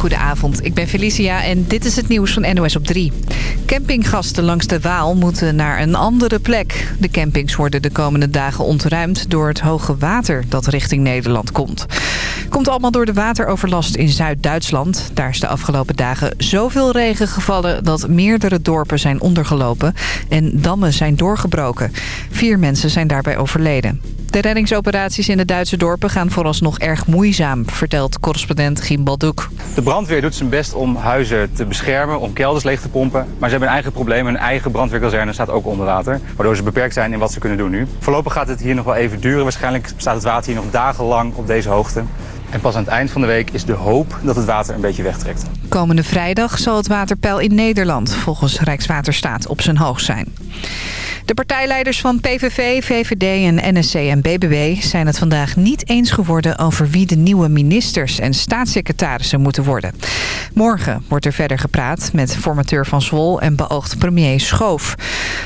Goedenavond, ik ben Felicia en dit is het nieuws van NOS op 3. Campinggasten langs de Waal moeten naar een andere plek. De campings worden de komende dagen ontruimd door het hoge water dat richting Nederland komt. Komt allemaal door de wateroverlast in Zuid-Duitsland. Daar is de afgelopen dagen zoveel regen gevallen dat meerdere dorpen zijn ondergelopen en dammen zijn doorgebroken. Vier mensen zijn daarbij overleden. De reddingsoperaties in de Duitse dorpen gaan vooralsnog erg moeizaam, vertelt correspondent Giem Baldoek. De brandweer doet zijn best om huizen te beschermen, om kelders leeg te pompen. Maar ze hebben een eigen probleem. Een eigen brandweerkazerne staat ook onder water. Waardoor ze beperkt zijn in wat ze kunnen doen nu. Voorlopig gaat het hier nog wel even duren. Waarschijnlijk staat het water hier nog dagenlang op deze hoogte. En pas aan het eind van de week is de hoop dat het water een beetje wegtrekt. Komende vrijdag zal het waterpeil in Nederland volgens Rijkswaterstaat op zijn hoogst zijn. De partijleiders van PVV, VVD en NSC en BBB zijn het vandaag niet eens geworden over wie de nieuwe ministers en staatssecretarissen moeten worden. Morgen wordt er verder gepraat met formateur van Zwol en beoogd premier Schoof.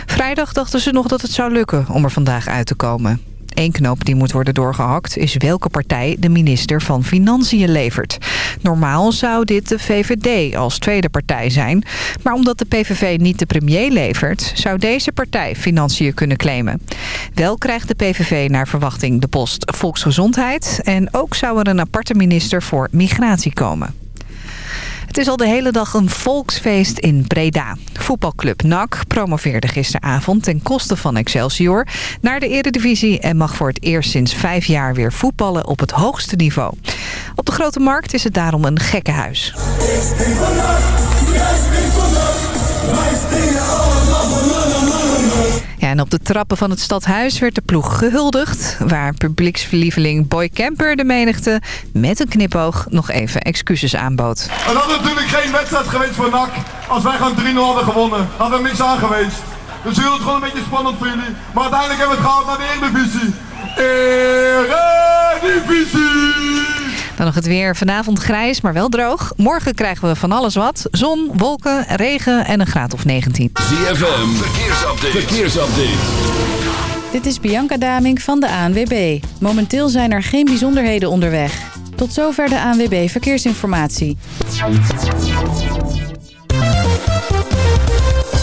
Vrijdag dachten ze nog dat het zou lukken om er vandaag uit te komen. Eén knoop die moet worden doorgehakt is welke partij de minister van Financiën levert. Normaal zou dit de VVD als tweede partij zijn. Maar omdat de PVV niet de premier levert, zou deze partij Financiën kunnen claimen. Wel krijgt de PVV naar verwachting de post Volksgezondheid. En ook zou er een aparte minister voor migratie komen. Het is al de hele dag een volksfeest in Breda. Voetbalclub NAC promoveerde gisteravond ten koste van Excelsior naar de eredivisie... en mag voor het eerst sinds vijf jaar weer voetballen op het hoogste niveau. Op de Grote Markt is het daarom een gekkenhuis. En op de trappen van het stadhuis werd de ploeg gehuldigd... waar publieksverlieveling Boy Camper de menigte met een knipoog nog even excuses aanbood. Het had natuurlijk geen wedstrijd geweest voor NAC als wij gewoon 3-0 hadden gewonnen. Hadden we niks aan geweest. Dus we het gewoon een beetje spannend voor jullie. Maar uiteindelijk hebben we het gehaald naar de Eredivisie. Eredivisie! Dan nog het weer. Vanavond grijs, maar wel droog. Morgen krijgen we van alles wat. Zon, wolken, regen en een graad of 19. ZFM, verkeersupdate. verkeersupdate. Dit is Bianca Daming van de ANWB. Momenteel zijn er geen bijzonderheden onderweg. Tot zover de ANWB Verkeersinformatie.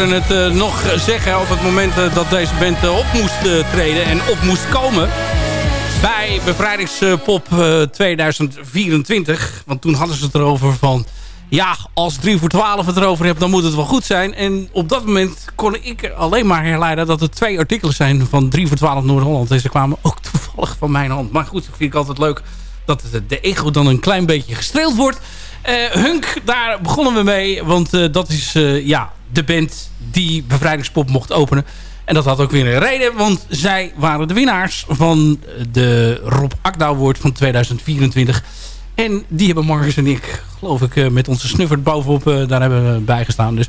Ik hoorde het eh, nog zeggen op het moment eh, dat deze band eh, op moest treden en op moest komen. Bij Bevrijdingspop eh, 2024. Want toen hadden ze het erover van... Ja, als 3 voor 12 het erover hebt, dan moet het wel goed zijn. En op dat moment kon ik alleen maar herleiden dat het twee artikelen zijn van 3 voor 12 Noord-Holland. En ze kwamen ook toevallig van mijn hand. Maar goed, vind ik altijd leuk dat de ego dan een klein beetje gestreeld wordt. Eh, Hunk, daar begonnen we mee. Want dat is ja, de band die Bevrijdingspop mocht openen. En dat had ook weer een reden. Want zij waren de winnaars van de Rob Akda Award van 2024. En die hebben Marcus en ik, geloof ik, eh, met onze snuffert bovenop eh, daar hebben we bijgestaan. Dus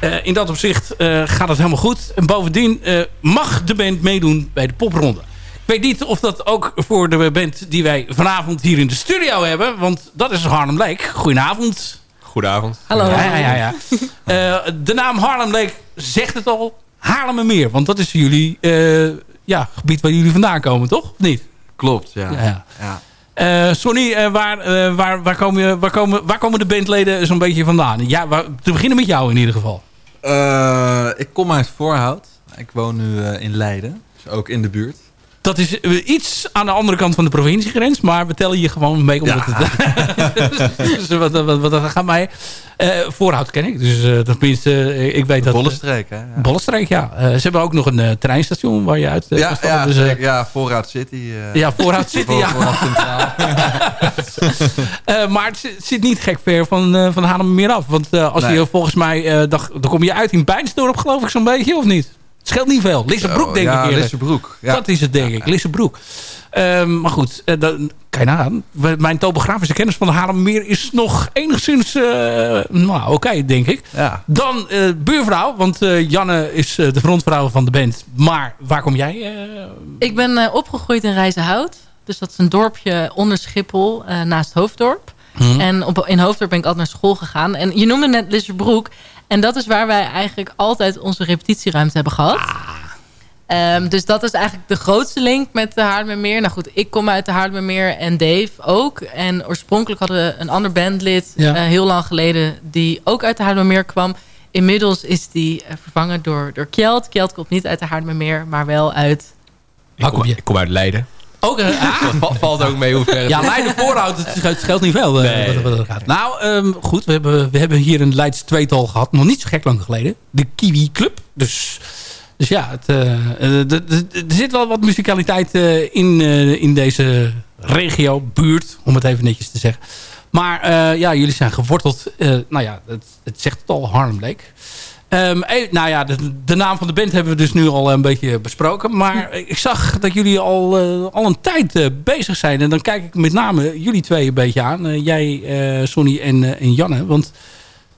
eh, in dat opzicht gaat het helemaal goed. En bovendien mag de band meedoen bij de popronde. Ik weet niet of dat ook voor de band die wij vanavond hier in de studio hebben. Want dat is Harlem Lake. Goedenavond. Goedenavond. Hallo. Ja, ja, ja. ja. Eh, de naam Harlem Lake zegt het al. Haarlemmermeer. Want dat is jullie eh, ja, gebied waar jullie vandaan komen, toch? Of niet? Klopt, ja. Ja. Eh, Sonny, eh, waar, eh, waar, waar, komen, je- waar, komen, waar komen de bandleden zo'n beetje vandaan? Ja, waar, te beginnen met jou in ieder geval. Eh, ik kom uit Voorhout. Ik woon nu eh, in Leiden. Dus ook in de buurt. Dat is eh, iets aan de andere kant van de provinciegrens. Maar we tellen je gewoon mee. Omdat Ja. het, dus wat, wat, wat, gaat mij... eh voorhoud ken ik. Dus tenminste, ik weet dat... Bollenstreek, hè? Ja, Bollenstreek, ja. Ze hebben ook nog een treinstation waar je uit ja, ja, dus, ja Voorhout City. ja, Voorhout City, ja. Centraal. Maar het zit, niet gek ver van, van Haarlemmermeer af. Want als Nee. je volgens mij... dan, dan kom je uit in Bijnsdorp, geloof ik zo'n beetje, of niet? Het scheelt niet veel. Lissebroek, denk ja, ik. Lissebroek. Ja. Dat is het, denk ik. Lissebroek. Ehm, maar goed, eh, dan, nagaan. We- Mijn topografische kennis van de Haarlemmermeer is nog enigszins... eh, nou, oké, denk ik. Ja. Dan eh, buurvrouw, want eh, Janne is eh, de frontvrouw van de band. Maar waar kom jij? Ik ben eh, opgegroeid in Rijzenhout. Dus dat is een dorpje onder Schiphol, eh, naast Hoofddorp. Mhm. En op, in Hoofddorp ben ik altijd naar school gegaan. En je noemde net Lissabroek. En dat is waar wij eigenlijk altijd onze repetitieruimte hebben gehad. Ehm, dus dat is eigenlijk de grootste link met de Haarlemmermeer. Nou goed, ik kom uit de Haarlemmermeer en Dave ook. En oorspronkelijk hadden we een ander bandlid Ja. eh, heel lang geleden... die ook uit de Haarlemmermeer kwam. Inmiddels is die eh, vervangen door, door Kjeld. Kjeld komt niet uit de Haarlemmermeer, maar wel uit... kom je? Ik kom uit Leiden. Ook, eh, ah, Val- Valt ook mee hoe ver het Ja. Leiden voorhoud, het scheelt- niet veel. eh, Nee. wat, gaat. Nou, ehm, goed, we hebben, we hebben hier een Leids tweetal gehad. Nog niet zo gek lang geleden. De Kiwi Club. Dus, dus ja, het, eh, er zit wel wat muzikaliteit in, in deze regio, buurt, om het even netjes te zeggen. Maar ja, jullie zijn geworteld. nou ja, het, het zegt het al, Harlem Lake. Ehm, eh, nou ja, de, de naam van de band hebben we dus nu al een beetje besproken. Maar ik zag dat jullie al, eh, al een tijd eh, bezig zijn. En dan kijk ik met name jullie twee een beetje aan. Jij, Sonny en, en Janne. Want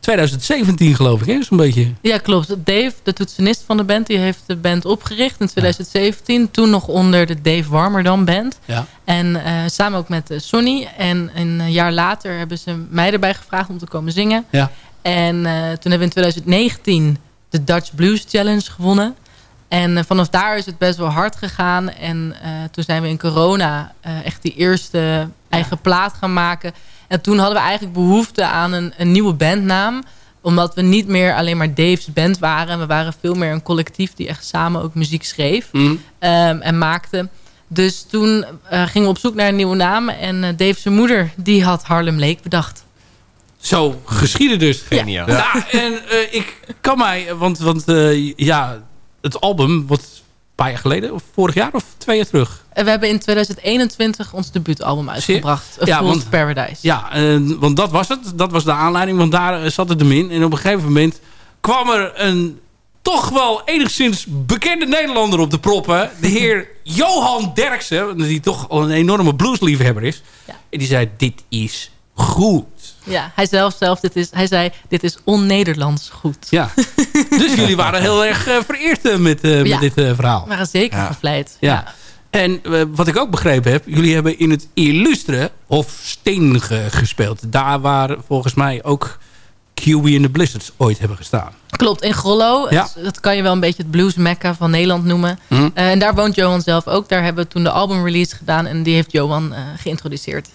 2017 geloof ik, hè? Zo'n beetje. Ja, klopt. Dave, de toetsenist van de band, die heeft de band opgericht in 2017. Toen nog onder de Dave Warmerdam Band. Ja. En samen ook met Sonny. En een jaar later hebben ze mij erbij gevraagd om te komen zingen. Ja. En eh, toen hebben we in 2019 de Dutch Blues Challenge gewonnen. En eh, vanaf daar is het best wel hard gegaan. En eh, toen zijn we in corona echt die eerste eigen plaat gaan maken. En toen hadden we eigenlijk behoefte aan een, een nieuwe bandnaam. Omdat we niet meer alleen maar Dave's band waren. We waren veel meer een collectief die echt samen ook muziek schreef. Mhm. ehm, en maakte. Dus toen gingen we op zoek naar een nieuwe naam. En Dave's moeder die had Harlem Lake bedacht. Zo geschieden dus. Geniaal. Ja, en eh, ik kan mij... Want, want eh, ja, het album, wat een paar jaar geleden... of vorig jaar of twee jaar terug... En we hebben in 2021 ons debuutalbum uitgebracht. A Ja, want- Paradise. Ja, want dat was het. Dat was de aanleiding, want daar eh, zat het hem in. En op een gegeven moment kwam er een toch wel enigszins bekende Nederlander op de proppen. De heer Johan Derksen, die toch al een enorme bluesliefhebber is. Ja. En die zei, dit is goed. Ja, hij zelf, zelf dit is, hij zei, dit is on-Nederlands goed. Ja. dus jullie waren heel erg eh, vereerd eh, met, eh, Ja. met dit eh, verhaal. We waren zeker Ja. gevleid. Ja. En wat ik ook begrepen heb, jullie hebben in het illustre of Steen ge- gespeeld. Daar waar volgens mij ook Kiwi en de Blizzards ooit hebben gestaan. Klopt, in Grollo. Ja. Dat- Dat kan je wel een beetje het blues mecca van Nederland noemen. Mhm. Eh, en daar woont Johan zelf ook. Daar hebben we toen de albumrelease gedaan. En die heeft Johan eh, geïntroduceerd.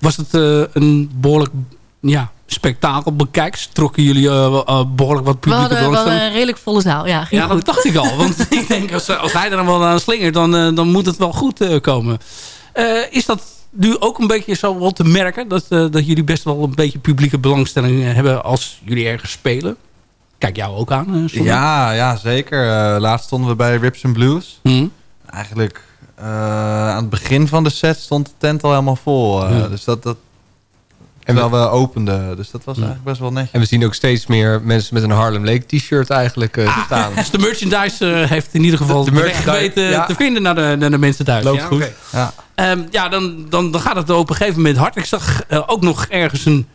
Was het eh, een behoorlijk ja, spektakel bekijks? Trokken jullie eh, eh, behoorlijk wat We publieke hadden, we hadden belangstelling? een redelijk volle zaal. Ja, ging Ja, goed. dat dacht ik al. Want ik denk, als, als hij er dan wel aan slingert, dan, dan moet het wel goed eh, komen. Eh, is dat nu ook een beetje zo wel te merken? Dat, eh, dat jullie best wel een beetje publieke belangstelling hebben als jullie ergens spelen? Kijk jou ook aan, eh. Ja, ja, zeker. Laatst stonden we bij Rips and Blues. Hm? Eigenlijk aan het begin van de set stond de tent al helemaal vol. eh, Ja. Dus dat, dat terwijl we openden. Dus dat was eigenlijk best wel netjes. En we zien ook steeds meer mensen met een Harlem Lake t-shirt eigenlijk eh, staan. Dus de merchandise eh, heeft in ieder geval De de, weg merchandise, weten ja. te vinden naar de, naar de mensen thuis. Loopt ja, goed. oké. Ja. Ehm, ja, dan, dan, dan gaat het op een gegeven moment hard. Ik zag eh, ook nog ergens een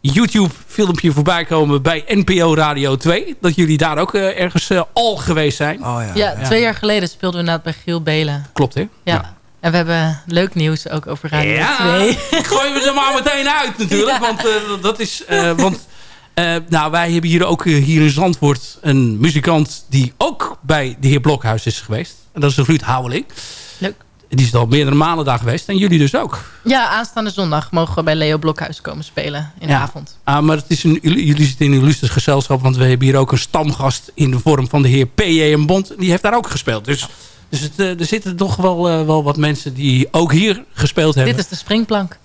YouTube-filmpje voorbij komen bij NPO Radio 2. Dat jullie daar ook eh, ergens eh, al geweest zijn. Oh ja. Ja, twee jaar geleden speelden we inderdaad bij Giel Belen. Klopt, hè? Ja. En we hebben leuk nieuws ook over Radio Ja, 2. gooien we er maar meteen uit natuurlijk. Ja. Want eh, dat is... eh, want eh, nou, wij hebben hier ook hier in Zandvoort een muzikant... die ook bij de heer Blokhuis is geweest. En dat is Ruud Houweling. Leuk. Die is al meerdere malen daar geweest. En jullie dus ook. Ja, aanstaande zondag mogen we bij Leo Blokhuis komen spelen in de Ja. avond. Ah, maar het is een, jullie zitten in een illustres gezelschap. Want we hebben hier ook een stamgast in de vorm van de heer P.J. en Bond. Die heeft daar ook gespeeld. Dus, dus het, eh, er zitten toch wel, eh, wel wat mensen die ook hier gespeeld hebben. Dit is de springplank.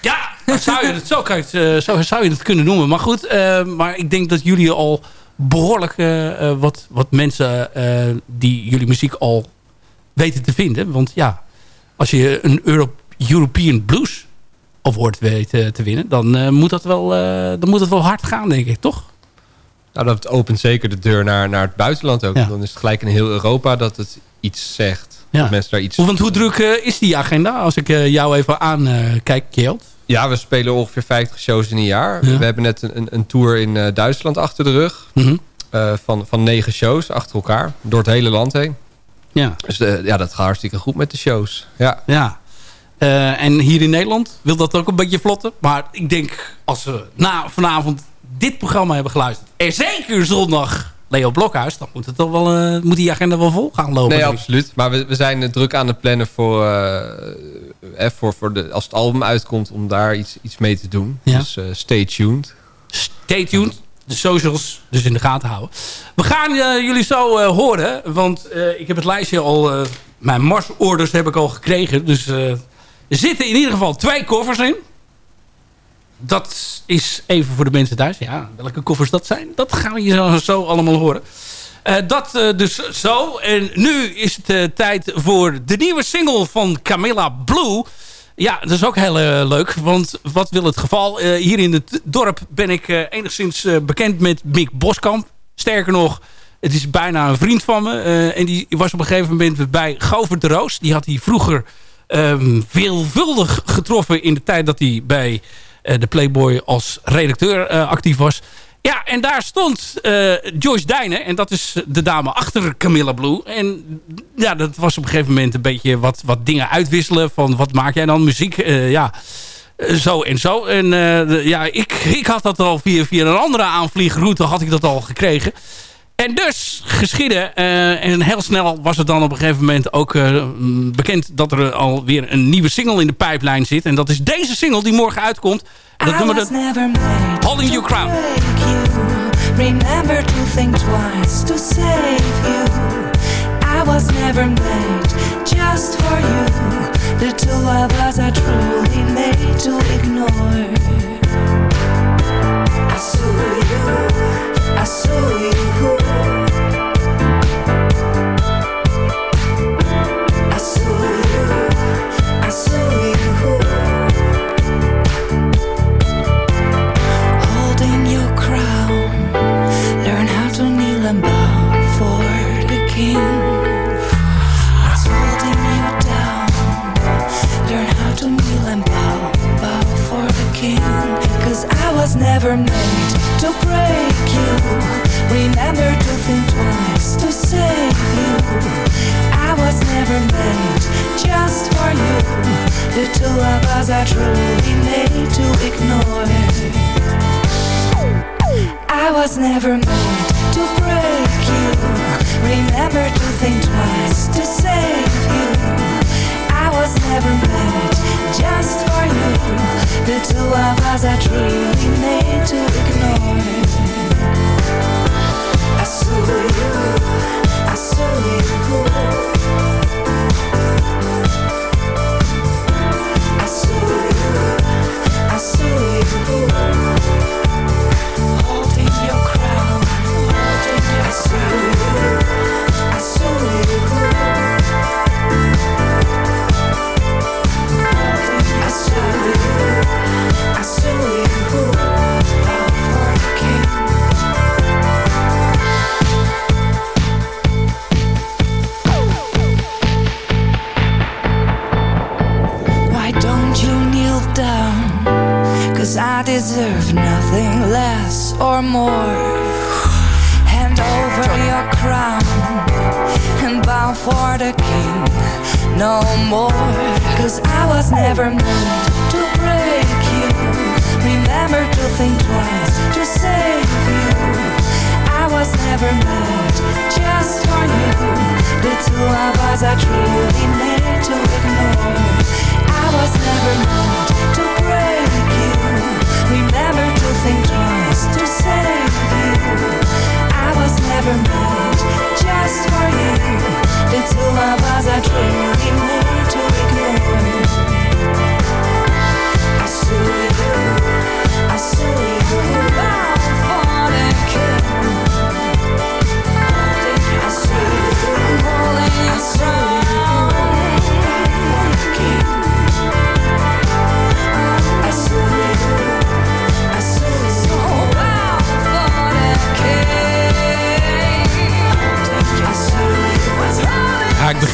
Ja, zou je het, zo, kan je het, eh, zo zou je het kunnen noemen. Maar goed, maar ik denk dat jullie al behoorlijk eh, eh, wat, wat mensen die jullie muziek al weten te vinden. Want ja, als je een Euro European Blues Award weet eh, te winnen, dan, eh, moet dat wel, eh, dan moet het wel hard gaan, denk ik, toch? Nou, dat opent zeker de deur naar, naar het buitenland ook. Ja. Dan is het gelijk in heel Europa dat het iets zegt. Ja. Dat mensen daar iets... Hoe- Want hoe druk is die agenda? Als ik jou even aankijk, Kjeld. Ja, we spelen ongeveer 50 shows in een jaar. Ja. We hebben net een, een tour in Duitsland achter de rug. Mhm. van, van negen shows achter elkaar. Door het hele land heen. Ja. Dus ja, dat gaat hartstikke goed met de shows. Ja. Ja. Eh, en hier in Nederland wil dat ook een beetje vlotten. Maar ik denk, als we na vanavond dit programma hebben geluisterd... en zeker zondag Leo Blokhuis... dan moet, het toch wel, eh, moet die agenda wel vol gaan lopen. Nee, absoluut. Maar we, we zijn eh, druk aan het plannen voor, eh, eh, voor, voor de, als het album uitkomt... om daar iets, iets mee te doen. Ja. Dus stay tuned. Stay tuned. De socials dus in de gaten houden. We gaan eh, jullie zo eh, horen. Want eh, ik heb het lijstje al... mijn marsorders heb ik al gekregen. Dus er zitten in ieder geval twee koffers in. Dat is even voor de mensen thuis. Ja, welke koffers dat zijn, dat gaan we zo, allemaal horen. Dat dus zo. En nu is het tijd voor de nieuwe single van Camilla Blue. Ja, dat is ook heel eh, leuk. Want wat wil het geval? Eh, hier in het dorp ben ik eh, enigszins bekend met Mick Boskamp. Sterker nog, het is bijna een vriend van me. En die was op een gegeven moment bij Govert de Roos. Die had hij vroeger ehm, veelvuldig getroffen in de tijd dat hij bij de Playboy als redacteur actief was. Ja, en daar stond eh, Joyce Dijnen. En dat is de dame achter Camilla Blue. En ja, dat was op een gegeven moment een beetje wat, wat dingen uitwisselen. Van wat maak jij dan? Muziek, eh, ja. eh, Zo en zo. En ja, ik, ik had dat al via, via een andere aanvliegroute had ik dat al gekregen. En dus geschieden. eh, en heel snel was het dan op een gegeven moment ook mm, bekend dat er alweer een nieuwe single in de pijplijn zit. En dat is deze single die morgen uitkomt. En dat nummer dat Holding You Crown. Remember to think twice to save you. I was never made just for you. The two of us are truly made to ignore. I saw you, I saw you. Remember to think twice to save you. I was never meant just for you. The two of us are truly made to ignore. I was never meant to break you. Remember to think twice to save you. I was never meant just for you. The two of us are truly made to ignore.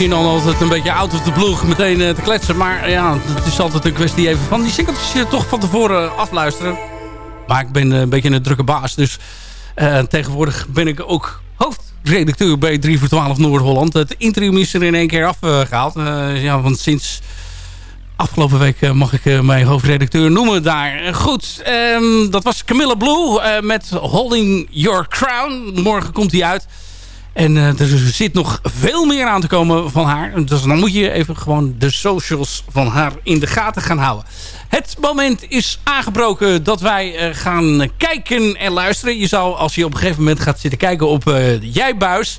Begin al altijd een beetje out of the blue meteen eh, te kletsen. Maar ja, het is altijd een kwestie even van die singeltjes eh, toch van tevoren afluisteren. Maar ik ben eh, een beetje een drukke baas. Dus eh, tegenwoordig ben ik ook hoofdredacteur bij 3 voor 12 Noord-Holland. Het interim is er in één keer afgehaald. Eh, ja, want sinds afgelopen week mag ik mijn hoofdredacteur noemen daar. Goed, ehm, dat was Camilla Blue met Holding Your Crown. Morgen komt hij uit. En er zit nog veel meer aan te komen van haar. Dus dan moet je even gewoon de socials van haar in de gaten gaan houden. Het moment is aangebroken dat wij eh, gaan kijken en luisteren. Je zou, als je op een gegeven moment gaat zitten kijken op eh Jijbuis...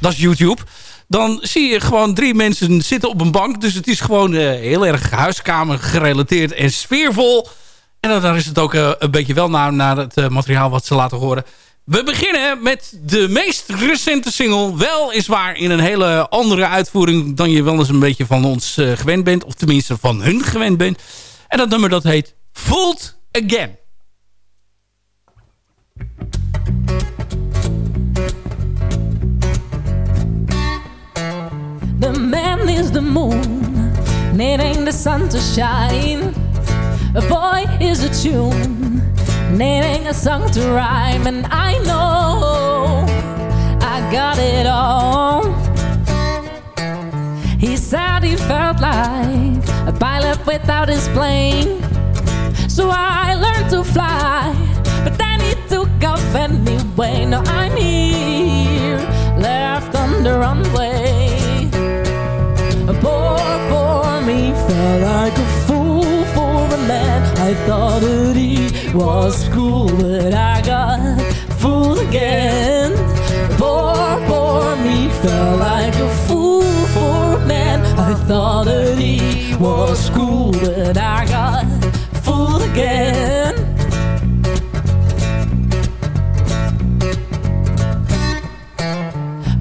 dat is YouTube... dan zie je gewoon drie mensen zitten op een bank. Dus het is gewoon eh, heel erg huiskamer gerelateerd en sfeervol. En dan- is het ook een beetje wel naar, naar het materiaal wat ze laten horen. We beginnen met de meest recente single. Weliswaar in een hele andere uitvoering dan je wel eens een beetje van ons gewend bent. Of tenminste van hun gewend bent. En dat nummer dat heet Fooled Again. The man is the moon, needing the sun to shine. A boy is a tune, needing a song to rhyme. And I know I got it all. He said he felt like a pilot without his plane. So I learned to fly, but then he took off anyway. Now I'm here, left on the runway. Poor, poor me, felt like a fool for a man. I thought that he was cool, but I got fooled again. Poor, poor me, felt like a fool for a man. I thought that he was cool, but I got fooled again.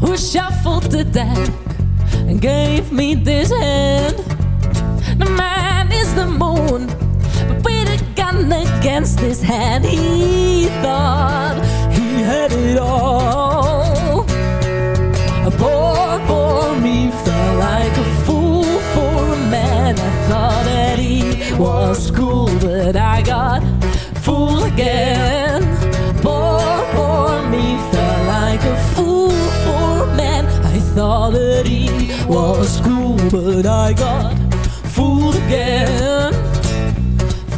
Who shuffled the deck and gave me this hand? The man is the moon, but with a gun against his hand, he thought he had it all. Poor, for me felt like a fool for a man. I thought that he was cool, but I got fooled again. Poor, for me felt like a fool for a man. I thought that he was cool, but I got fooled again.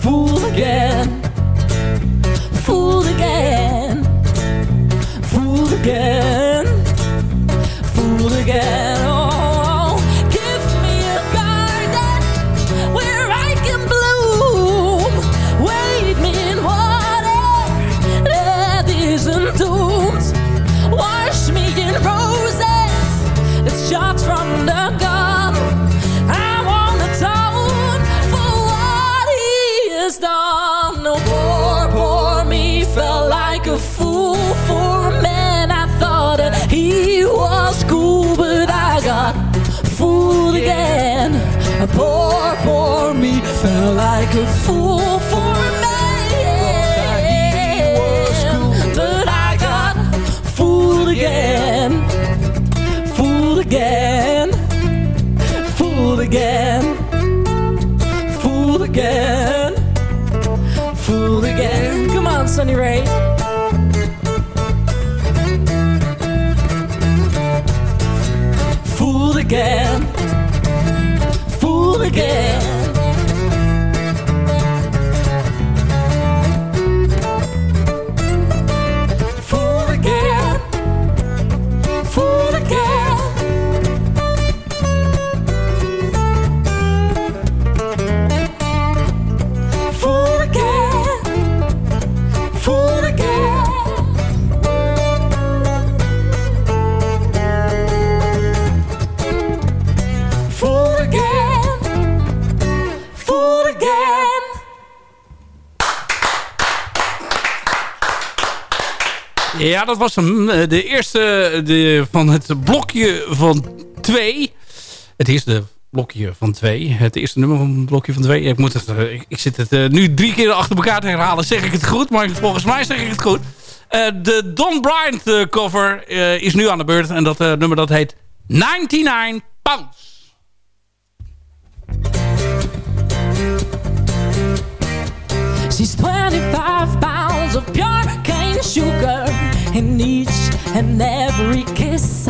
Fooled again. Dat was hem. Eh, De eerste de, van het blokje van twee. Het eerste blokje van twee. Het eerste nummer van het blokje van twee. Ik, moet het, eh, ik, zit het eh, nu drie keer achter elkaar te herhalen. Zeg ik het goed, maar volgens mij zeg ik het goed. Eh, de Don Bryant eh, cover eh, is nu aan de beurt. En dat eh, nummer dat heet 99 Pounds. She's 25 pounds of pure cane sugar in each and every kiss.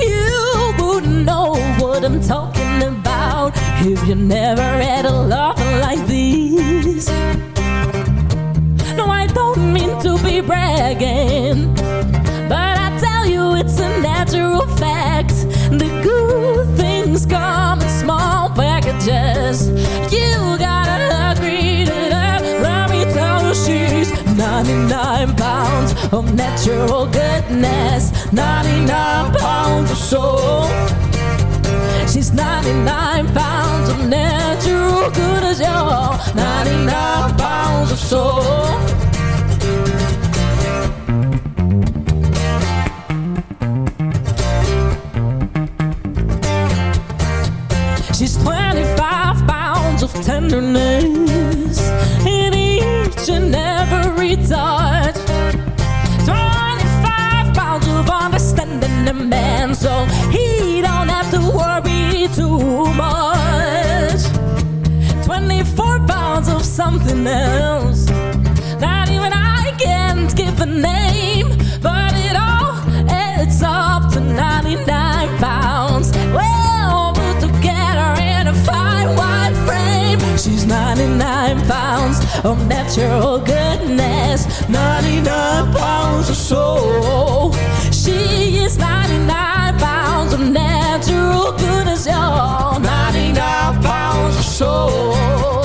You wouldn't know what I'm talking about if you never had a love like this. No, I don't mean to be bragging, but I tell you it's a natural fact. The good things come in small packages. You of natural goodness, 99 pounds of soul. She's 99 pounds of natural goodness, y'all. 99 pounds of soul. She's 25 pounds of tenderness in each and every touch. Understanding a man so he don't have to worry too much. 24 pounds of something else that even I can't give a name, but it all adds up to 99 pounds. Well, put together in a fine white frame. She's 99 pounds of natural goodness, 99 pounds of soul. She is 99 pounds of natural goodness, y'all. 99 pounds of soul.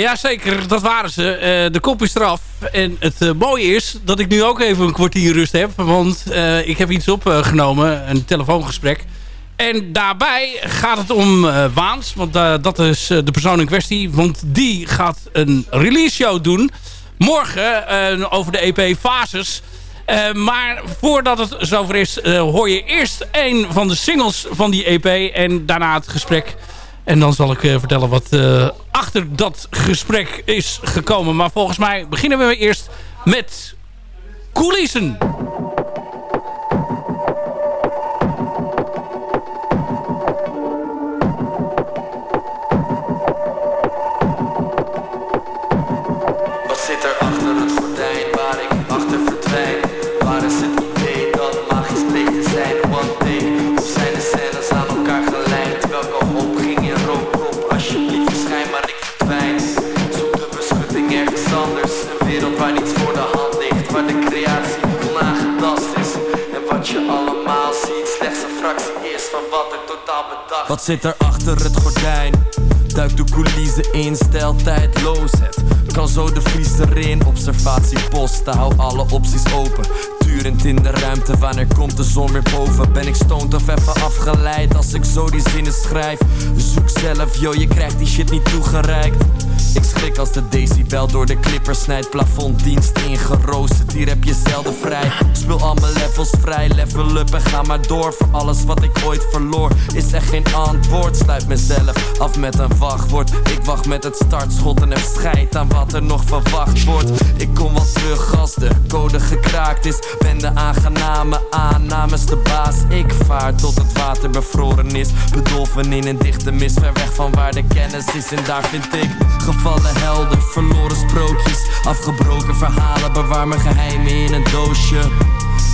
Jazeker, dat waren ze. Eh, de kop is eraf. En het eh, mooie is dat ik nu ook even een kwartier rust heb. Want eh, ik heb iets opgenomen, een telefoongesprek. En daarbij gaat het om Waans. Want dat is de persoon in kwestie. Want die gaat een release show doen. Morgen over de EP Fases. maar voordat het zover is, hoor je eerst een van de singles van die EP. En daarna het gesprek en dan zal ik uh, vertellen wat uh, achter dat gesprek is gekomen. Maar volgens mij beginnen we eerst met coulissen. Wat zit er achter het gordijn? Duik de coulissen in, stel tijdloos Het kan zo de vries erin Observatie posten, hou alle opties open Turend in de ruimte, wanneer komt de zon weer boven? Ben ik stoned of even afgeleid als ik zo die zinnen schrijf? Zoek zelf, yo, je krijgt die shit niet toegereikt ik schrik als de decibel door de clipper snijdt. Plafonddienst ingeroosterd, hier heb je zelden vrij. Speel al mijn levels vrij, level up en ga maar door. Voor alles wat ik ooit verloor Is er geen antwoord, sluit mezelf af met een wachtwoord. Ik wacht met het startschot en heb scheid aan wat er nog verwacht wordt. Ik kom wel terug als de code gekraakt is. Ben de aangename aannames de baas. Ik vaar tot het water bevroren is. Bedolven in een dichte mist, ver weg van waar de kennis is. En daar vind ik Gevallen helden, verloren sprookjes Afgebroken verhalen, bewaar mijn geheimen in een doosje.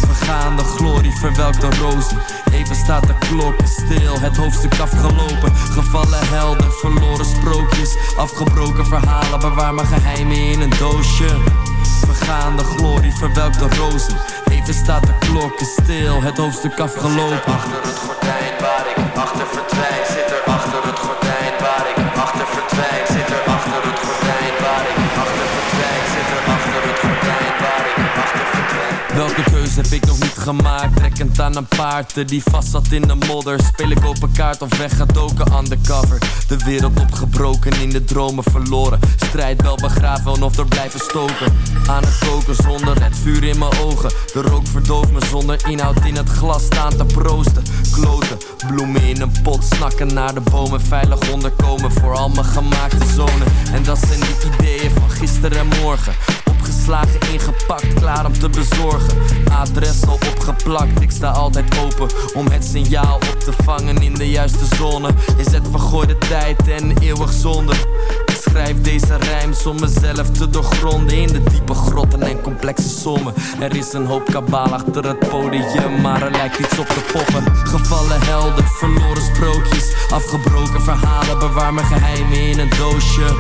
Vergaande glorie, verwelk de rozen Even staat de klok stil, het hoofdstuk afgelopen. Gevallen helden, verloren sprookjes Afgebroken verhalen, bewaar mijn geheimen in een doosje. Vergaande glorie, verwelk de rozen Even staat de klok stil, het hoofdstuk afgelopen. Achter het gordijn waar ik achter verdwijn Zit er heb ik nog niet gemaakt? Trekkend aan een paard die vast zat in de modder. Speel ik open kaart of weggedoken undercover De wereld opgebroken, in de dromen verloren. Strijd wel begraven of door blijven stoken. Aan het koken zonder het vuur in mijn ogen. De rook verdooft me zonder inhoud in het glas staan te proosten. Kloten, bloemen in een pot, snakken naar de bomen. Veilig onderkomen voor al mijn gemaakte zonen. En dat zijn die ideeën van gisteren en morgen Opgeslagen, ingepakt, klaar om te bezorgen. Adres al opgeplakt, ik sta altijd open om het signaal op te vangen in de juiste zone. Is het vergooide tijd en eeuwig zonde. Schrijf deze rijms om mezelf te doorgronden in de diepe grotten en complexe sommen. Er is een hoop kabaal achter het podium, maar er lijkt iets op te poppen. Gevallen helden, verloren sprookjes, afgebroken verhalen, bewaar mijn geheimen in een doosje.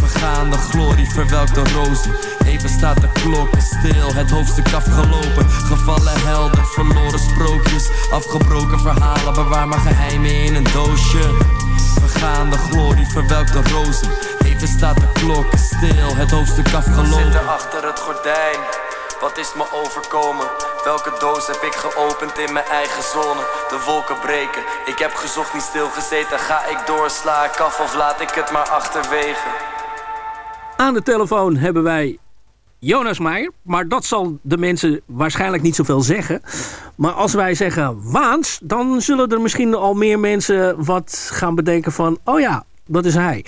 Vergaande glorie, verwelk de rozen. Even staat de klok stil, het hoofdstuk afgelopen. Gevallen helden, verloren sprookjes. Afgebroken verhalen, bewaar mijn geheimen in een doosje. Vergaande glorie, verwelk de rozen. Even staat de klok stil, het hoofdstuk afgelopen. Zit er achter het gordijn. Wat is me overkomen? Welke doos heb ik geopend in mijn eigen zone? De wolken breken, ik heb gezocht, niet stilgezeten. Ga ik door, sla ik af of laat ik het maar achterwege? Aan de telefoon hebben wij Jonas Meijer. Maar dat zal de mensen waarschijnlijk niet zoveel zeggen. Maar als wij zeggen Waans, dan zullen er misschien al meer mensen wat gaan bedenken van... oh ja, dat is hij.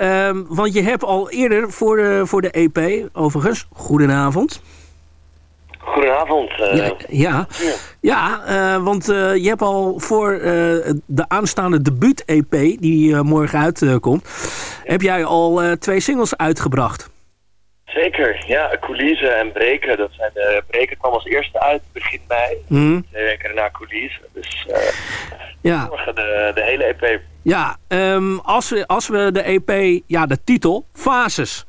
Um, want je hebt al eerder voor de, voor de EP, overigens, goedenavond... Goedenavond. Uh, ja, ja, ja uh, want uh, je hebt al voor de aanstaande debuut-EP, die morgen uitkomt, heb jij al twee singles uitgebracht. Zeker, ja. Coulisse en Breken. Dat zijn de, Breken kwam als eerste uit begin mei. Mm. Twee weken daarna Coulisse. Dus ja. morgen de, de hele EP. Ja, um, als, we, als we de EP, ja de titel, Fases...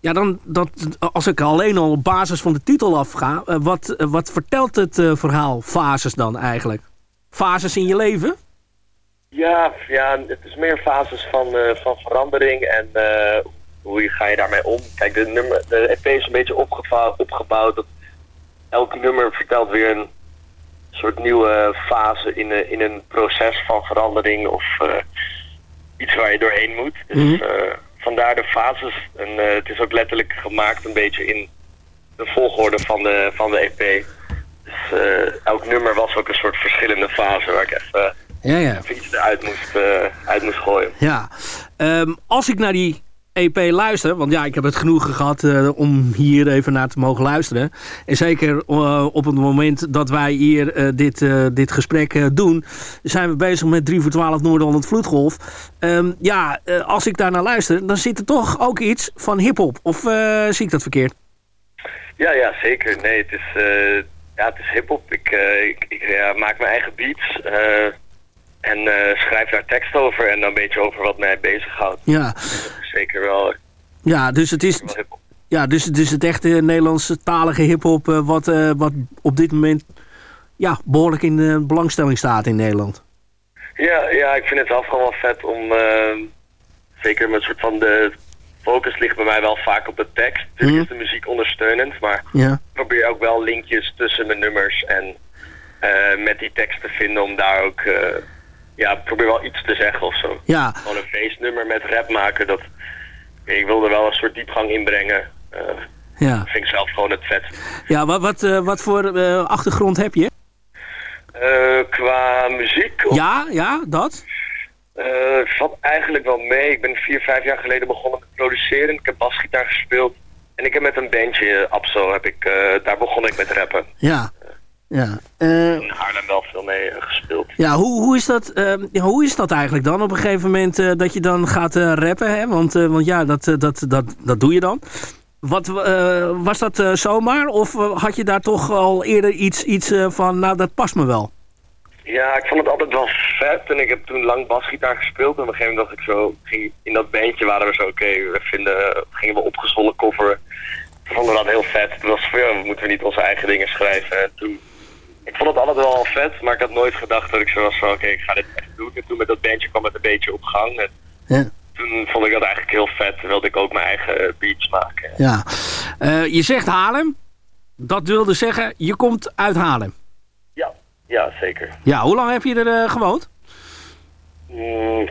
Ja, dan, dat, als ik alleen al op basis van de titel afga... Uh, wat, uh, wat vertelt het uh, verhaal Fases dan eigenlijk? Fases in je leven? Ja, ja, het is meer fases van, eh, van verandering en eh, hoe ga je daarmee om. Kijk, de, nummer, de EP is een beetje opgeva- opgebouwd. Dat elk nummer vertelt weer een soort nieuwe fase in, een- in een proces van verandering of eh, iets waar je doorheen moet. Dus eh, vandaar de fases. En eh, het is ook letterlijk gemaakt een beetje in de volgorde van de, van de EP. Dus eh, elk nummer was ook een soort verschillende fase waar ik even, Ja, ja. iets eruit moest, eh, uit moest gooien. Ja, Ehm, als ik naar die EP luister, want ja, ik heb het genoegen gehad eh, om hier even naar te mogen luisteren. En zeker eh, op het moment dat wij hier eh, dit, dit gesprek doen, zijn we bezig met 3 voor 12 Noord-Holland Vloedgolf. Ehm, ja, als ik daar naar luister, dan zit er toch ook iets van hip-hop. Of zie ik dat verkeerd? Ja, ja, zeker. Nee, het is, ja, het is hip-hop. Ik, ik, ik ja, maak mijn eigen beats en eh, schrijf daar tekst over en dan een beetje over wat mij bezighoudt. Ja, Zeker wel. ja dus het is... Ja, dus, dus het echte Nederlandse talige hip-hop, eh, wat, eh, wat op dit moment ja, behoorlijk in de belangstelling staat in Nederland. Ja, ja, ik vind het zelf gewoon wel vet om, eh, zeker met soort van de focus ligt bij mij wel vaak op de tekst. Natuurlijk is de muziek ondersteunend, maar Ja. ik probeer ook wel linkjes tussen mijn nummers en eh, met die tekst te vinden om daar ook, eh, ja, ik probeer wel iets te zeggen of zo. Ja. Gewoon een feestnummer met rap maken, dat, ik wilde wel een soort diepgang inbrengen. Eh Ja. dat vind ik zelf gewoon het vet. Ja, wat, wat, eh, wat voor eh, achtergrond heb je? Qua muziek? of- Ja, ja, dat? Het valt eigenlijk wel mee. Ik ben vier, vijf jaar geleden begonnen met produceren. Ik heb basgitaar gespeeld. En ik heb met een bandje, Abso, heb ik, daar begon ik met rappen. Ja. Ja, eh, In Haarlem wel veel mee eh, gespeeld. ja hoe, hoe, is dat, eh, hoe is dat eigenlijk dan op een gegeven moment dat je dan gaat rappen? Hè? Want, want ja, dat, dat, dat, dat doe je dan. Wat, was dat zomaar of had je daar toch al eerder iets, iets van, nou dat past me wel? Ja, ik vond het altijd wel vet. En ik heb toen lang basgitaar gespeeld. En op een gegeven moment dacht ik zo... Ging, in dat bandje waren we zo... Oké, we vinden... Gingen we opgezwollen cover. We vonden dat heel vet. Toen was het van... Ja, moeten we niet onze eigen dingen schrijven? En toen... Ik vond het altijd wel vet. Maar ik had nooit gedacht dat ik zo was van... Oké, ik ga dit echt doen. En toen met dat bandje kwam het een beetje op gang. En Ja. toen vond ik dat eigenlijk heel vet. En wilde ik ook mijn eigen beats maken. Ja. Eh, je zegt Haarlem. Dat wilde zeggen, je komt uit Haarlem. Ja, zeker. Ja, hoe lang heb je er eh, gewoond? Mm,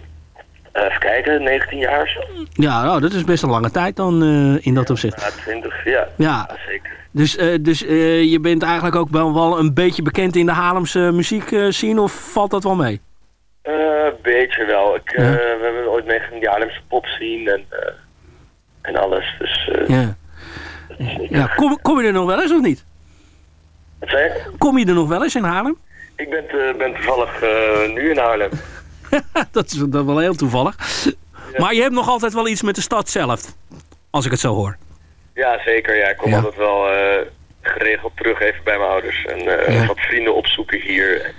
even kijken, 19 jaar zo. Ja, nou, dat is best een lange tijd dan eh, in dat opzicht. Ja, 20, ja. Ja. zeker. Dus, eh, dus eh, je bent eigenlijk ook wel, wel een beetje bekend in de Haarlemse muziek eh, scene, of valt dat wel mee? Eh, Een beetje wel. Ik, eh, Ja. we hebben ooit meegedaan in de Haarlemse pop zien en, eh, en alles. Dus, eh, Ja. ja kom, kom je er nog wel eens of niet? Wat zei je? Kom je er nog wel eens in Haarlem? Ik ben, ben toevallig eh, nu in Haarlem. dat is is wel heel toevallig. Maar je hebt nog altijd wel iets met de stad zelf, als ik het zo hoor. Ja, zeker. Ja, ik kom Ja. altijd wel eh, geregeld terug even bij mijn ouders. En eh, Ja. wat vrienden opzoeken hier.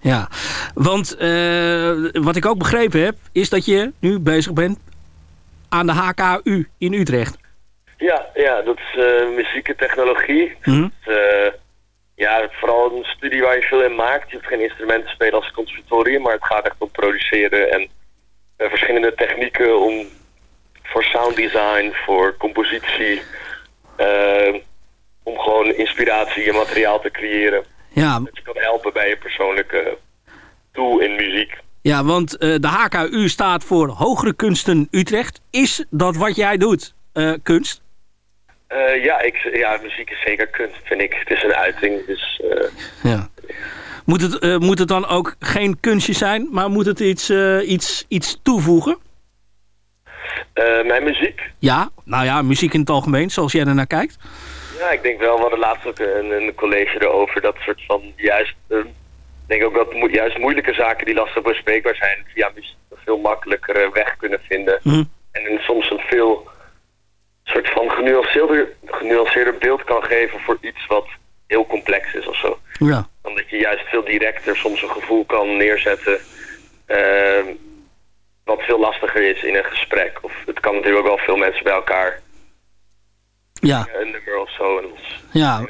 Ja, want eh, wat ik ook begrepen heb, is dat je nu bezig bent aan de HKU in Utrecht. Ja, ja dat is muziek en technologie. Mhm. Ja, vooral een studie waar je veel in maakt. Je hoeft geen instrumenten te spelen als conservatorium, maar het gaat echt om produceren en eh, verschillende technieken om voor sound design, voor compositie, eh, om gewoon inspiratie en materiaal te creëren. Ja, Dat je kan helpen bij je persoonlijke doel in muziek. ja want eh, de HKU staat voor Hogere Kunsten Utrecht. Is dat wat jij doet, kunst? Eh, ja, ik, ja, muziek is zeker kunst, vind ik. Het is een uiting, dus... eh, Ja. Moet het, eh, moet het dan ook geen kunstje zijn, maar moet het iets, iets, iets toevoegen? mijn muziek, Ja, nou ja, muziek in het algemeen, zoals jij ernaar kijkt. Ja, ik denk wel. We hadden laatst ook een, een college erover. Dat soort van juist... ik denk ook dat mo- juist moeilijke zaken die lastig bespreekbaar zijn... via muziek een veel makkelijker weg kunnen vinden. Mhm. En soms een veel soort van genuanceerder, genuanceerder beeld kan geven... voor iets wat heel complex is of zo. Ja. Omdat je juist veel directer soms een gevoel kan neerzetten... eh, wat veel lastiger is in een gesprek. Of het kan natuurlijk ook wel veel mensen bij elkaar Ja. een nummer of zo. En Ja,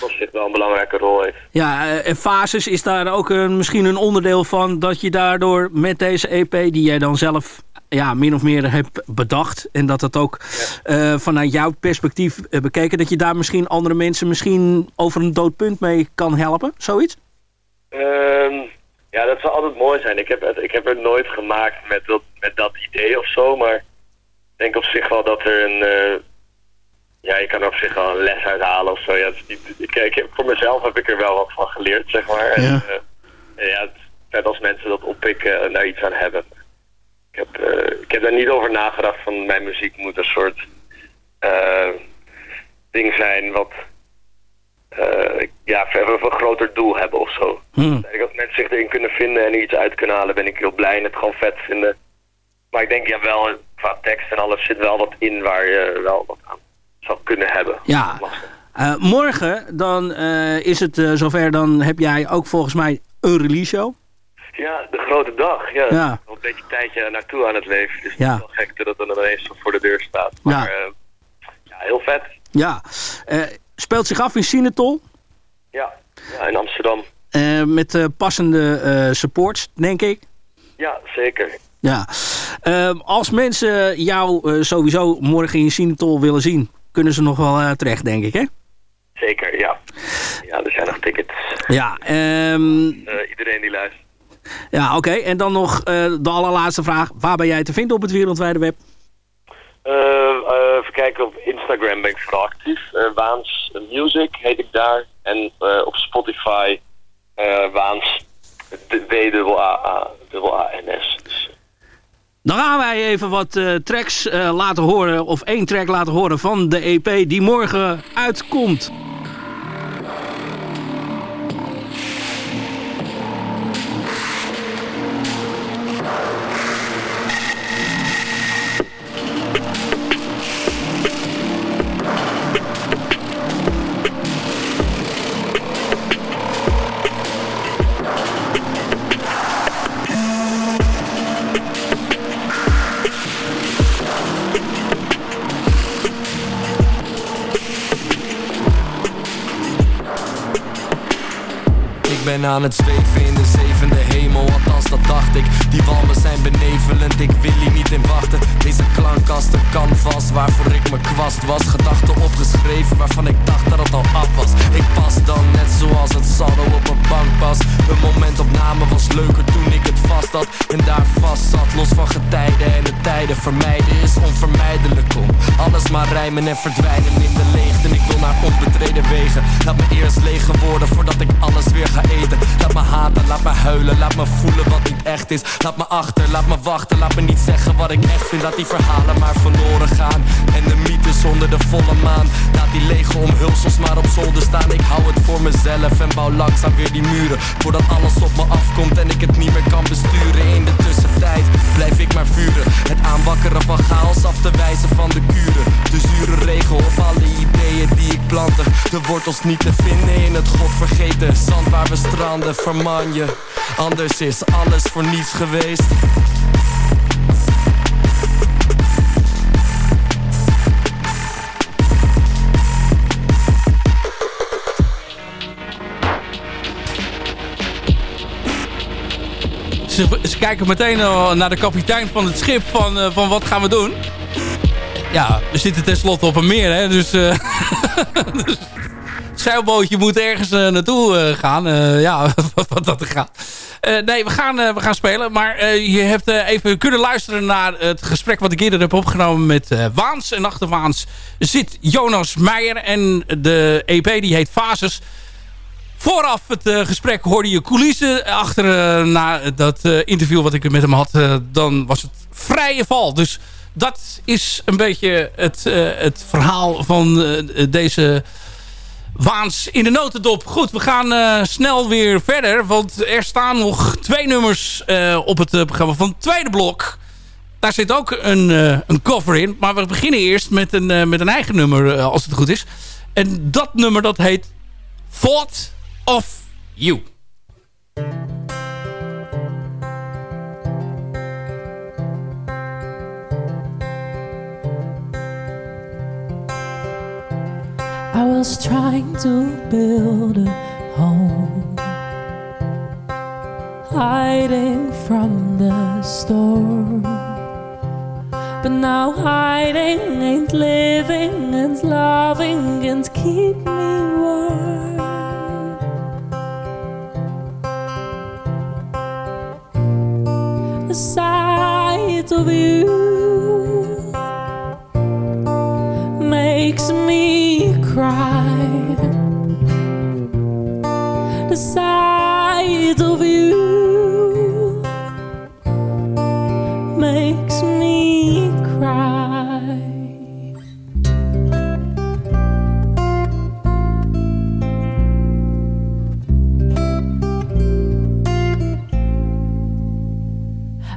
dat zich wel een belangrijke rol heeft. Ja, eh, en Fases is daar ook eh, misschien een onderdeel van... dat je daardoor met deze EP, die jij dan zelf ja, min of meer hebt bedacht... en dat dat ook eh, vanuit jouw perspectief eh, bekeken... dat je daar misschien andere mensen misschien over een dood punt mee kan helpen, zoiets? Ehm, ja, dat zou altijd mooi zijn. Ik heb het, ik heb het nooit gemaakt met dat, met dat idee of zo, maar ik denk op zich wel dat er een... ja, je kan er op zich wel een les uithalen of zo. Ja, het is niet, ik, ik voor mezelf heb ik er wel wat van geleerd, zeg maar. En, Ja. eh, ja, het als mensen dat oppikken en daar iets aan hebben. Ik heb, eh, ik heb daar niet over nagedacht van mijn muziek moet een soort eh, ding zijn wat ja, even een groter doel hebben of zo. Hmm. Mensen zich erin kunnen vinden en er iets uit kunnen halen, ben ik heel blij en het gewoon vet vinden. Maar ik denk ja wel, qua tekst en alles zit wel wat in waar je wel wat aan zou kunnen hebben. Ja. Eh, morgen dan eh, is het eh, zover, dan heb jij ook volgens mij een release show. Ja, de grote dag. Ja. Ja. Al een beetje een tijdje naartoe aan het leven. Dus Ja. het is wel gek dat het dan ineens voor de deur staat. Maar ja, heel vet. Ja. Speelt zich af in Sinatol. Ja, ja in Amsterdam. met passende supports, denk ik. Ja, zeker. Ja. Als mensen jou sowieso morgen in Sinatol willen zien, kunnen ze nog wel eh, terecht, denk ik, hè? Zeker, ja. Ja, er zijn nog tickets. Ja, ehm, Eh, iedereen die luistert. ja oké. En dan nog eh, de allerlaatste vraag. Waar ben jij te vinden op het wereldwijde web? Even kijken, op Instagram ben ik vooral actief. Waans Music heet ik daar. En op Spotify Waans W-A-A-N-S. Dan gaan wij even wat eh, tracks eh, laten horen, of één track laten horen van de EP die morgen uitkomt. Aan het zweven in de zevende hemel, althans dat dacht ik. Die walmen zijn benevelend, ik wil hier niet in wachten Deze klank als een canvas waarvoor ik me kwast. Was Gedachten opgeschreven waarvan ik dacht dat het al af was. Ik pas dan net zoals het saldo op een bank pas. Een momentopname was leuker toen ik het vast had. En daar vast zat, los van getijden en de tijden. Vermijden is onvermijdelijk om alles maar rijmen en verdwijnen in de leegte. Ik wil naar onbetreden wegen. Laat me eerst leeg worden voordat ik alles weer ga eten. Laat me haten, laat me huilen, laat me voelen wat niet echt is. Laat me achter, laat me wachten, laat me niet zeggen wat ik echt vind die verhalen maar verloren gaan. En de mythes onder de volle maan. Laat die lege omhulsels maar op zolder staan. Ik hou het voor mezelf en bouw langzaam weer die muren. Voordat alles op me afkomt en ik het niet meer kan besturen. In de tussentijd blijf ik maar vuren. Het aanwakkeren van chaos af te wijzen van de kuren. De zure regel op alle ideeën die ik plantte De wortels niet te vinden in het godvergeten Zand waar we stranden, verman je Anders is alles voor niets geweest Ze, kijken meteen naar de kapitein van het schip van, eh, van wat gaan we doen. Ja, we zitten tenslotte op een meer, hè. Dus, dus het zeilbootje moet ergens eh, naartoe gaan. Ja, wat, dat er gaat. Nee, we gaan, we gaan spelen. Maar je hebt even kunnen luisteren naar het gesprek wat ik eerder heb opgenomen met Waans. En achter Waans zit Jonas Meijer. En de EP die heet Fases. Vooraf het eh, gesprek hoorde je coulissen. Achter eh, na dat eh, interview wat ik met hem had, dan was het vrije val. Dus dat is een beetje het, het verhaal van deze waans in de notendop. Goed, we gaan snel weer verder. Want er staan nog twee nummers op het programma van het tweede blok. Daar zit ook een, een cover in. Maar we beginnen eerst met een, met een eigen nummer, als het goed is. En dat nummer dat heet Thought of You. I was trying to build a home, hiding from the storm. But now hiding ain't living, and loving can't keep me warm. The sight of you makes me cry.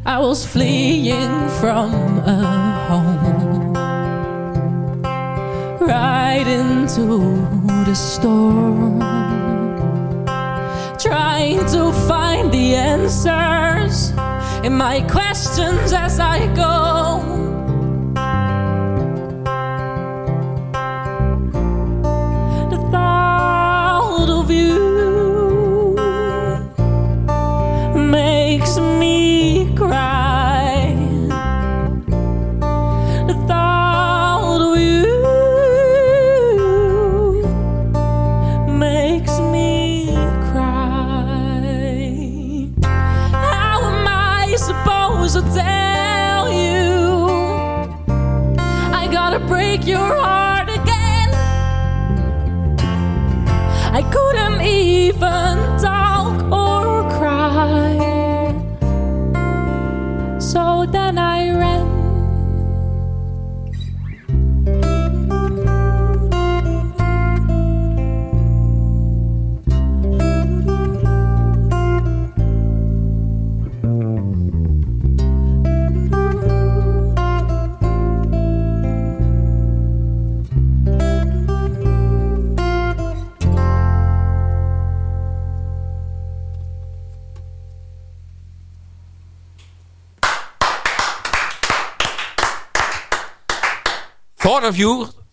I was fleeing from a home right into the storm, trying to find the answers in my questions as I go.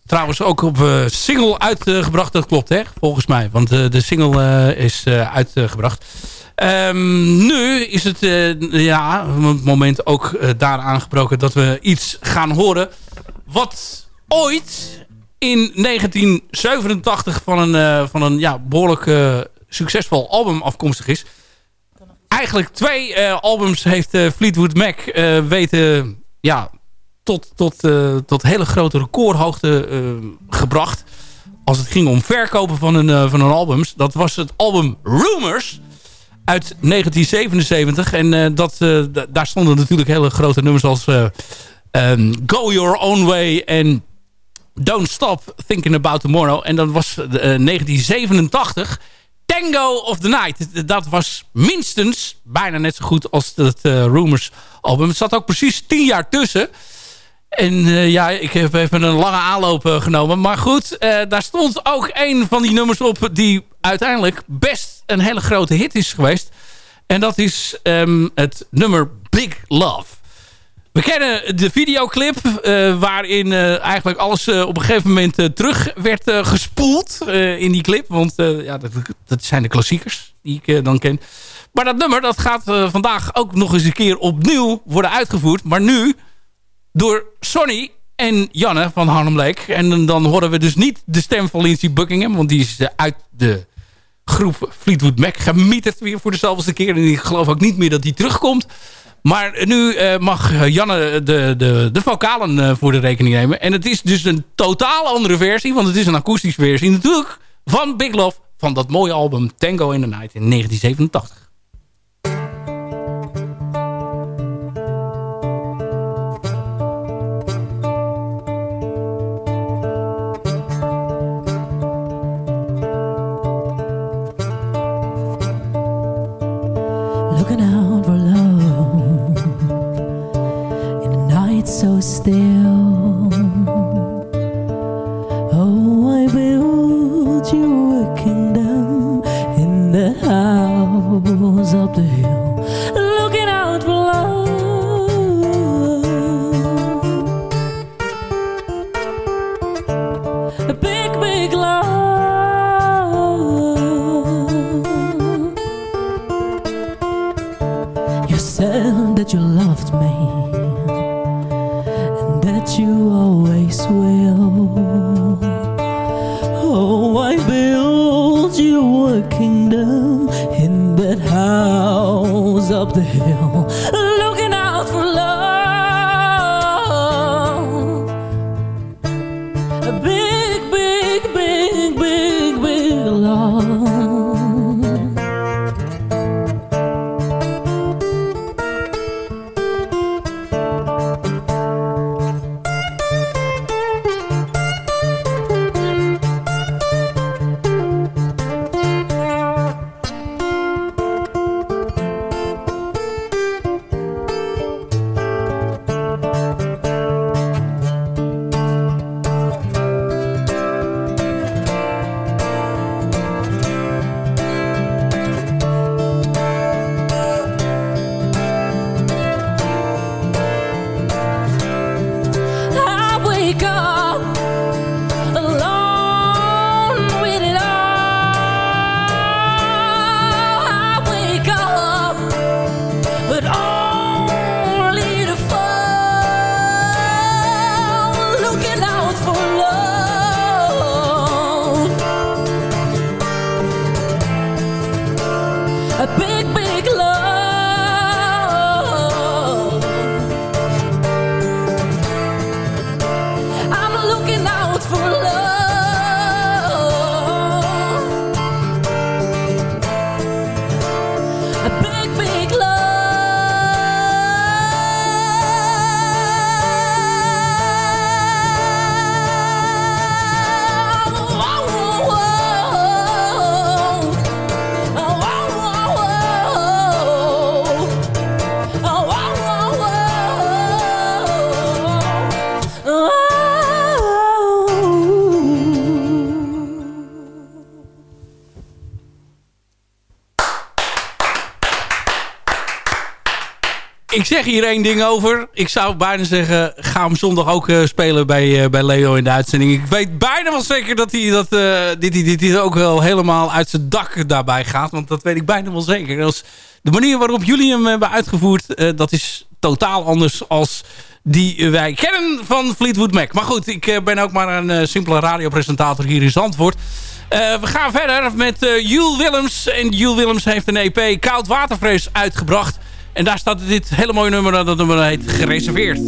Trouwens ook op eh, single uitgebracht. Dat klopt hè, volgens mij. Want eh, de single eh, is uitgebracht. Ehm, nu is het ja, het moment ook daar aangebroken dat we iets gaan horen. Wat ooit in 1987 van een, van een ja, behoorlijk eh, succesvol album afkomstig is. Eigenlijk twee albums heeft Fleetwood Mac weten ja, tot, tot, eh, tot hele grote recordhoogte eh, gebracht. Als het ging om verkopen van hun, eh, van hun albums. Dat was het album Rumors uit 1977. En dat, da- daar stonden natuurlijk hele grote nummers als eh, ehm, Go Your Own Way en Don't Stop Thinking About Tomorrow. En dat was eh, 1987. Tango of the Night. Dat was minstens bijna net zo goed als het eh, Rumors album. Het zat ook precies tien jaar tussen. En eh, ja, ik heb even een lange aanloop eh, genomen. Maar goed, eh, daar stond ook een van die nummers op... die uiteindelijk best een hele grote hit is geweest. En dat is ehm, het nummer Big Love. We kennen de videoclip waarin eigenlijk alles op een gegeven moment terug werd gespoeld in die clip. Want ja, dat, dat zijn de klassiekers die ik dan ken. Maar dat nummer dat gaat vandaag ook nog eens een keer opnieuw worden uitgevoerd. Maar nu door Sonny en Janne van Harlem Lake. En dan horen we dus niet de stem van Lindsey Buckingham. Want die is eh, uit de groep Fleetwood Mac gemieterd weer voor dezelfde keer. En ik geloof ook niet meer dat die terugkomt. Maar nu eh, mag eh, Janne de, de, de vocalen voor de rekening nemen. En het is dus een totaal andere versie. Want het is een akoestische versie natuurlijk. Van Big Love. Van dat mooie album Tango in the Night in 1987. Looking out for love in a night so still. Ik zeg hier één ding over. Ik zou bijna zeggen, ga hem zondag ook eh, spelen bij, eh, bij Leo in de uitzending. Ik weet bijna wel zeker dat hij dat, eh, dit, dit, dit, ook wel helemaal uit zijn dak daarbij gaat. Want dat weet ik bijna wel zeker. De manier waarop jullie hem hebben uitgevoerd, dat is totaal anders als die wij kennen van Fleetwood Mac. Maar goed, ik ben ook maar een simpele radiopresentator hier in Zandvoort. We gaan verder met uh, Jules Willems. En Jules Willems heeft een EP Koud Watervrees uitgebracht. En daar staat dit hele mooie nummer, dat nummer heet Gereserveerd.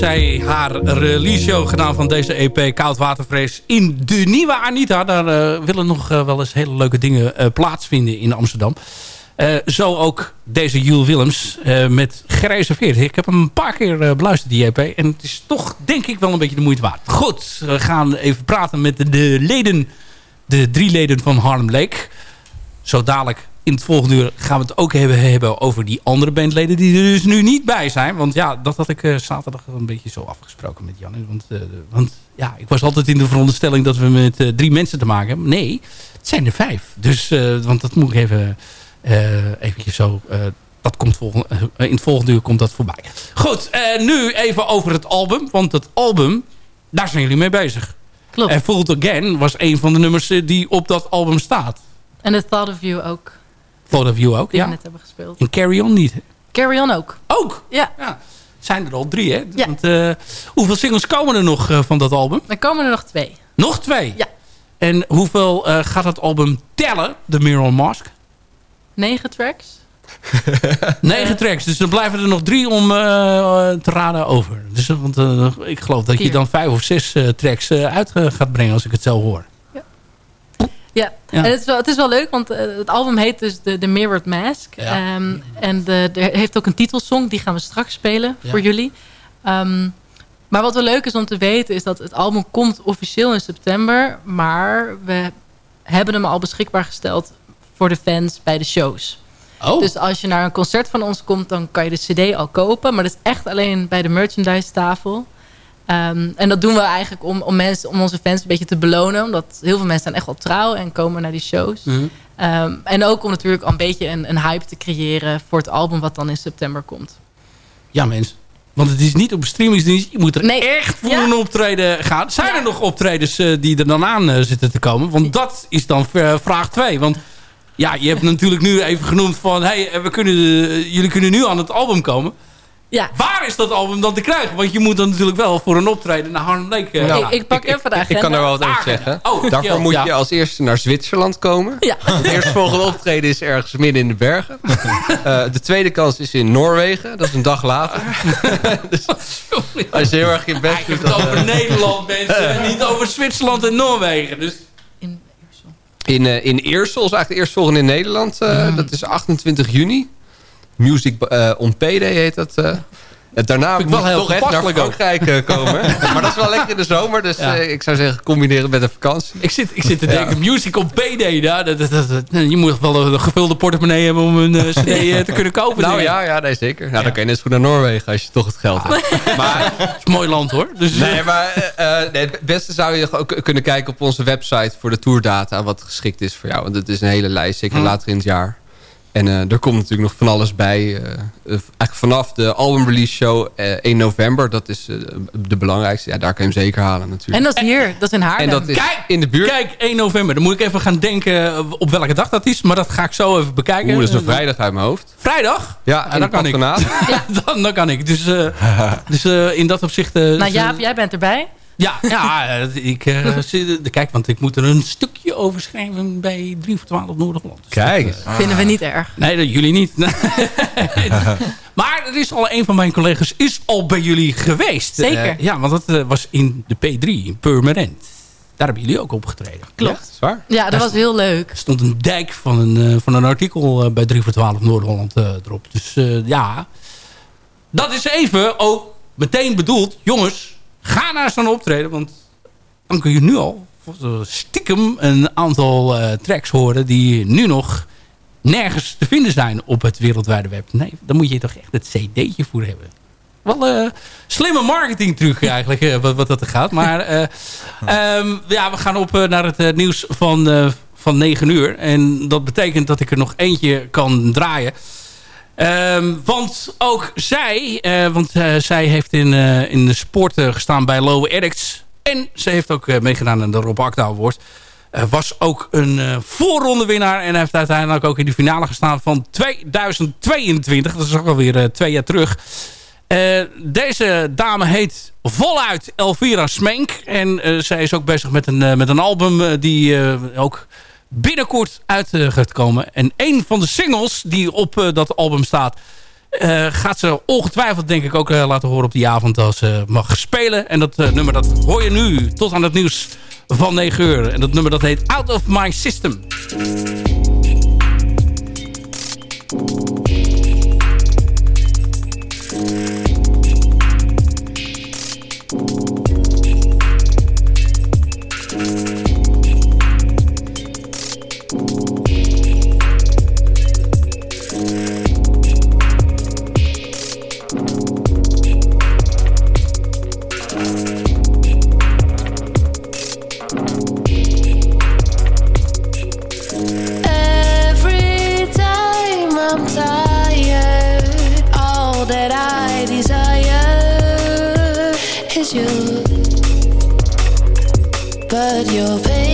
Heeft zij haar release show gedaan van deze EP Koudwatervrees in de nieuwe Anita. Daar eh, willen nog eh, wel eens hele leuke dingen eh, plaatsvinden in Amsterdam. Zo ook deze Jules Willems met gereserveerd. Ik heb hem een paar keer beluisterd, die EP. En het is toch, denk ik, wel een beetje de moeite waard. Goed, we gaan even praten met de, de leden, de drie leden van Harlem Lake. Zo dadelijk in het volgende uur gaan we het ook hebben, hebben over die andere bandleden die er dus nu niet bij zijn. Want ja, dat had ik eh, zaterdag een beetje zo afgesproken met Jan. Want, eh, want ja, ik was altijd in de veronderstelling dat we met eh, drie mensen te maken hebben. Nee, het zijn er vijf. Dus, want dat moet ik even, eventjes zo... dat komt volgende, in het volgende uur komt dat voorbij. Goed, nu even over het album. Want het album, daar zijn jullie mee bezig. Klopt. En It Again was een van de nummers die op dat album staat. En The Thought of You ook. Of You ook, Die ja. we net hebben gespeeld. En Carry On niet. hè? Carry On ook. Ook? Ja. Zijn er al drie, hè? Want, eh, hoeveel singles komen er nog eh, van dat album? Er komen er nog twee. Nog twee? Ja. En hoeveel eh, gaat het album tellen, The Mirror Mask? Negen tracks. Negen tracks, dus dan blijven er nog drie om te raden over. Dus, want ik geloof dat je dan vijf of zes tracks uit gaat brengen als ik het zo hoor. Ja, Ja. en het is, wel, het is wel leuk, want eh, het album heet dus The, The Mirrored Mask. Ja. Ehm, en de, er heeft ook een titelsong, die gaan we straks spelen Ja. voor jullie. Ehm, maar wat wel leuk is om te weten, is dat het album komt officieel in september. Maar we hebben hem al beschikbaar gesteld voor de fans bij de shows. Oh. Dus als je naar een concert van ons komt, dan kan je de cd al kopen. Maar dat is echt alleen bij de merchandise tafel. Ehm, en dat doen we eigenlijk om, om, mensen, om onze fans een beetje te belonen. Omdat heel veel mensen zijn echt wel trouw en komen naar die shows. Mhm. Ehm, en ook om natuurlijk een beetje een, een hype te creëren voor het album wat dan in september komt. Ja, mensen. Want het is niet op streamingsdienst. Je moet er Nee. echt voor Ja. een optreden gaan. Zijn er nog optredens eh, die er dan aan eh, zitten te komen? Want dat is dan eh, vraag 2. Want ja, je hebt natuurlijk nu even genoemd van... Hey, we kunnen, jullie kunnen nu aan het album komen. Ja. Waar is dat album dan te krijgen? Want je moet dan natuurlijk wel voor een optreden naar Harlem Lake eh, ik, ik pak even de agenda. Ik kan daar wel wat over zeggen. Oh, Daarvoor moet Ja. je als eerste naar Zwitserland komen. Ja. Het eerstvolgende optreden is ergens midden in de bergen. Eh, de tweede kans is in Noorwegen. Dat is een dag later. dus als je heel erg je best Ik heb doet... het dan, over eh, Nederland, mensen. en niet over Zwitserland en Noorwegen. Dus In, eh in Eersel is eigenlijk de eerstvolgende in Nederland. eh, Dat is 28 juni. Music eh, on Payday heet dat. eh. Ja, daarna moet wel heel toch echt naar. Frankrijk eh, komen. maar dat is wel lekker in de zomer. Dus Ja. ik zou zeggen, combineren het met een vakantie. Ik zit, ik zit te Ja. denken, music op PD. Ja, dat, dat, dat, dat- je moet wel een gevulde portemonnee hebben om een cd te kunnen kopen. Nou ja, ja nee, zeker. Nou, dan kan je net zo goed naar Noorwegen als je toch het geld hebt. Maar, Het is een mooi land hoor. Dus, nee, maar nee, het beste zou je ook kunnen kijken op onze website voor de tourdata. Wat geschikt is voor jou. Want het is een hele lijst, zeker Hm. later in het jaar. En eh, er komt natuurlijk nog van alles bij. eh, eh, eigenlijk vanaf de album release show eh, 1 november. Dat is de belangrijkste. Ja, daar kan je hem zeker halen natuurlijk. En dat is hier, dat is in Haarlem. En dat is Kijk, in de buurt. Kijk, 1 november. Dan moet ik even gaan denken op welke dag dat is. Maar dat ga ik zo even bekijken. Oeh, dat is een vrijdag uit mijn hoofd. Vrijdag? Ja, in dan kan ik. patronaat. dan, dan kan ik. Dus, eh, dus eh, in dat opzicht... eh, Nou dus, Jaap, jij bent erbij. Ja, ja eh, ik, eh, kijk, want ik moet er een stukje over schrijven bij 3 voor 12 Noord-Holland. Dus Kijk. dat, eh, Vinden we niet erg. Nee, dat jullie niet. maar er is al een van mijn collega's is al bij jullie geweest. Zeker. Ja, want dat was in de P3, in Purmerend. Daar hebben jullie ook opgetreden. Klopt. Zwaar. Ja, dat Daar was heel leuk. Er stond een dijk van een, eh, van een artikel bij 3 voor 12 Noord-Holland eh, erop. Dus eh, ja, dat is even ook meteen bedoeld. Jongens, ga naar zo'n optreden. Want dan kun je nu al stiekem een aantal eh, tracks horen... die nu nog nergens te vinden zijn op het wereldwijde web. Nee, dan moet je toch echt het cd'tje voor hebben. Wel eh slimme marketing truc eigenlijk, eh, wat, wat dat er gaat. Maar eh, ehm, ja, we gaan op naar het nieuws van, van 9 uur. En dat betekent dat ik er nog eentje kan draaien. Ehm, want ook zij, eh, want eh, zij heeft in, eh, in de sport eh, gestaan bij Lowe Addicts. En ze heeft ook meegedaan aan de Rob Akda Award. Was ook een eh voorrondewinnaar en heeft uiteindelijk ook in de finale gestaan van 2022. Dat is ook alweer twee jaar terug. Deze dame heet voluit Elvira Smenk. En zij is ook bezig met een, met een album die ook binnenkort uit eh, gaat komen. En een van de singles die op eh, dat album staat... eh, gaat ze ongetwijfeld denk ik ook laten horen op die avond als ze mag spelen. En dat nummer dat hoor je nu tot aan het nieuws van 9 uur. En dat nummer dat heet Out of My System. I'm tired, all that I desire is you. But your patience